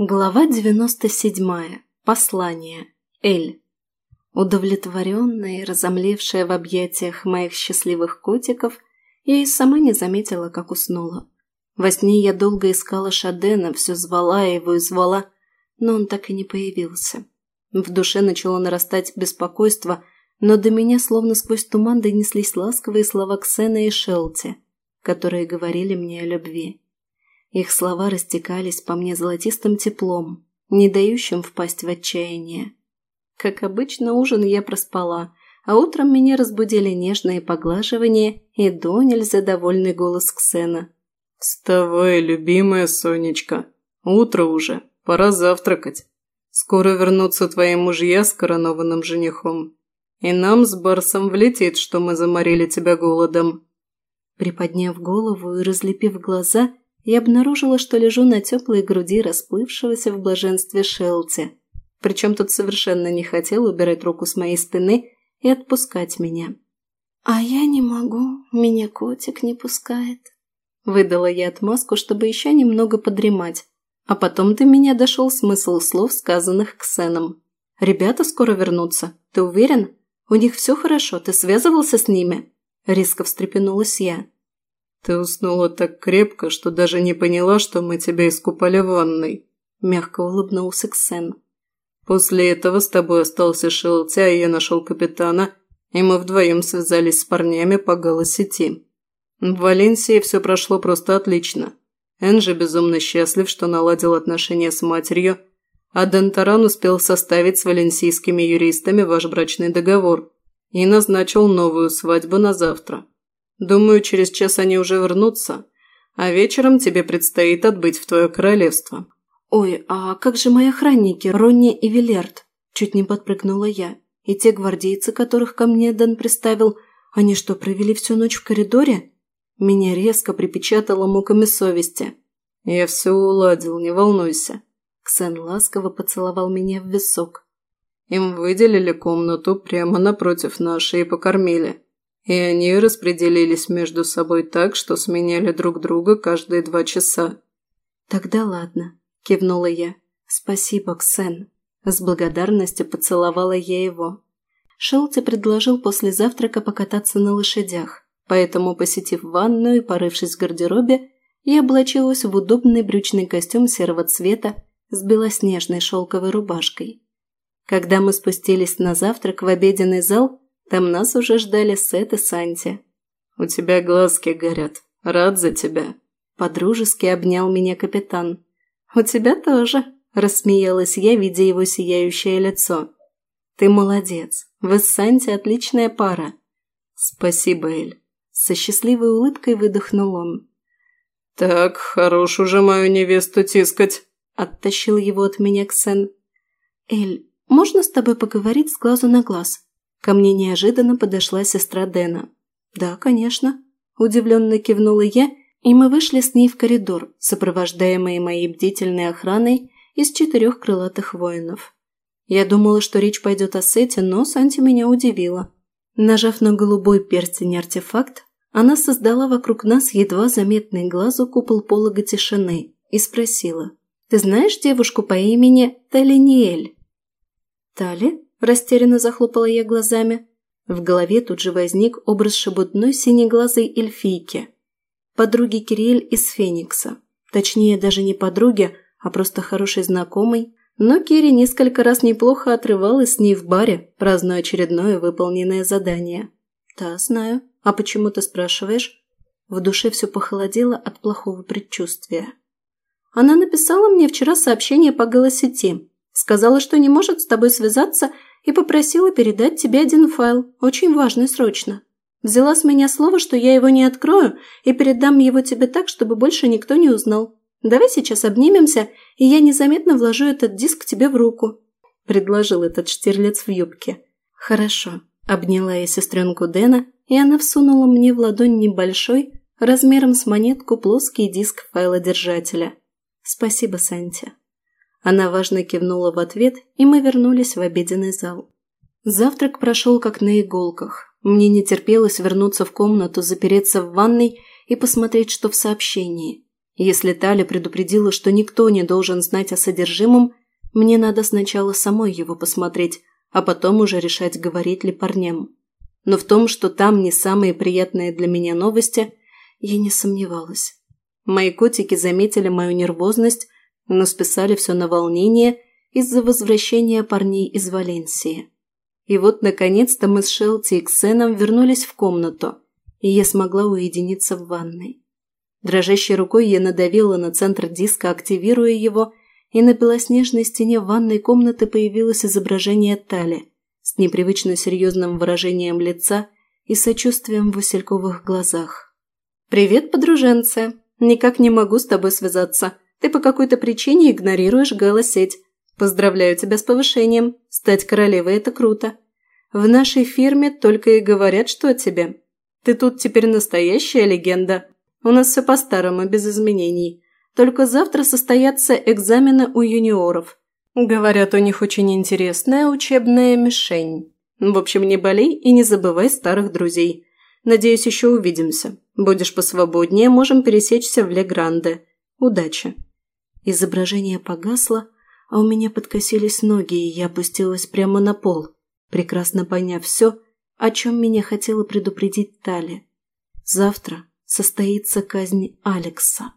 Глава 97. Послание. Эль. Удовлетворенная и разомлевшая в объятиях моих счастливых котиков, я и сама не заметила, как уснула. Во сне я долго искала Шадена, все звала его и звала, но он так и не появился. В душе начало нарастать беспокойство, но до меня словно сквозь туман донеслись ласковые слова Ксена и Шелти, которые говорили мне о любви. Их слова растекались по мне золотистым теплом, не дающим впасть в отчаяние. Как обычно, ужин я проспала, а утром меня разбудили нежные поглаживания и до нельзя довольный голос Ксена. «Вставай, любимая Сонечка. Утро уже, пора завтракать. Скоро вернутся твои мужья с коронованным женихом. И нам с Барсом влетит, что мы заморили тебя голодом». Приподняв голову и разлепив глаза, я обнаружила, что лежу на теплой груди расплывшегося в блаженстве Шелти. Причем тот совершенно не хотел убирать руку с моей спины и отпускать меня. «А я не могу, меня котик не пускает», – выдала я отмазку, чтобы еще немного подремать. А потом до меня дошел смысл слов, сказанных Ксеном. «Ребята скоро вернутся. Ты уверен? У них все хорошо, ты связывался с ними?» Резко встрепенулась я. «Ты уснула так крепко, что даже не поняла, что мы тебя искупали в ванной», – мягко улыбнулся Ксен. «После этого с тобой остался Шелтя, и а я нашел капитана, и мы вдвоем связались с парнями по галосети. В Валенсии все прошло просто отлично. Энджи безумно счастлив, что наладил отношения с матерью, а Дентаран успел составить с валенсийскими юристами ваш брачный договор и назначил новую свадьбу на завтра». Думаю, через час они уже вернутся, а вечером тебе предстоит отбыть в твое королевство». «Ой, а как же мои охранники, Ронни и Вилерт?» Чуть не подпрыгнула я. «И те гвардейцы, которых ко мне Дэн приставил, они что, провели всю ночь в коридоре?» Меня резко припечатало муками совести. «Я все уладил, не волнуйся». Ксен ласково поцеловал меня в висок. «Им выделили комнату прямо напротив нашей и покормили и они распределились между собой так, что сменяли друг друга каждые два часа. «Тогда ладно», – кивнула я. «Спасибо, Ксен». С благодарностью поцеловала я его. Шелти предложил после завтрака покататься на лошадях, поэтому, посетив ванную и порывшись в гардеробе, я облачилась в удобный брючный костюм серого цвета с белоснежной шелковой рубашкой. Когда мы спустились на завтрак в обеденный зал, там нас уже ждали Сет и Санти. «У тебя глазки горят. Рад за тебя». Подружески обнял меня капитан. «У тебя тоже», – рассмеялась я, видя его сияющее лицо. «Ты молодец. Вы с Санти отличная пара». «Спасибо, Эль». Со счастливой улыбкой выдохнул он. «Так, хорош уже мою невесту тискать», – оттащил его от меня к Ксен. «Эль, можно с тобой поговорить с глазу на глаз?» Ко мне неожиданно подошла сестра Дэна. «Да, конечно», – удивленно кивнула я, и мы вышли с ней в коридор, сопровождаемые моей бдительной охраной из четырех крылатых воинов. Я думала, что речь пойдет о Сете, но Санти меня удивила. Нажав на голубой перстень артефакт, она создала вокруг нас едва заметный глазу купол полога тишины и спросила, «Ты знаешь девушку по имени Талиниэль?» «Тали?» растерянно захлопала я глазами. В голове тут же возник образ шебутной синеглазой эльфийки. Подруги Кириэль из Феникса. Точнее, даже не подруги, а просто хорошей знакомой. Но Кири несколько раз неплохо отрывалась с ней в баре, празднуя очередное выполненное задание. «Да, знаю. А почему ты спрашиваешь?» В душе все похолодело от плохого предчувствия. Она написала мне вчера сообщение по голосети. Сказала, что не может с тобой связаться и попросила передать тебе один файл, очень важный срочно. Взяла с меня слово, что я его не открою и передам его тебе так, чтобы больше никто не узнал. Давай сейчас обнимемся, и я незаметно вложу этот диск тебе в руку», – предложил этот штирлиц в юбке. «Хорошо», – обняла я сестренку Дэна, и она всунула мне в ладонь небольшой, размером с монетку плоский диск файлодержателя. «Спасибо, Санти». Она важно кивнула в ответ, и мы вернулись в обеденный зал. Завтрак прошел как на иголках. Мне не терпелось вернуться в комнату, запереться в ванной и посмотреть, что в сообщении. Если Таля предупредила, что никто не должен знать о содержимом, мне надо сначала самой его посмотреть, а потом уже решать, говорить ли парням. Но в том, что там не самые приятные для меня новости, я не сомневалась. Мои котики заметили мою нервозность но списали все на волнение из-за возвращения парней из Валенсии. И вот, наконец-то, мы с Шелти и Ксеном вернулись в комнату, и я смогла уединиться в ванной. Дрожащей рукой я надавила на центр диска, активируя его, и на белоснежной стене ванной комнаты появилось изображение Тали с непривычно серьезным выражением лица и сочувствием в васильковых глазах. «Привет, подруженцы! Никак не могу с тобой связаться!» Ты по какой-то причине игнорируешь Голосеть. Поздравляю тебя с повышением. Стать королевой – это круто. В нашей фирме только и говорят, что о тебе. Ты тут теперь настоящая легенда. У нас все по-старому, без изменений. Только завтра состоятся экзамены у юниоров. Говорят, у них очень интересная учебная мишень. В общем, не болей и не забывай старых друзей. Надеюсь, еще увидимся. Будешь посвободнее, можем пересечься в Легранде. Удачи! изображение погасло, а у меня подкосились ноги, и я опустилась прямо на пол, прекрасно поняв все, о чем меня хотела предупредить Тали. Завтра состоится казнь Алекса.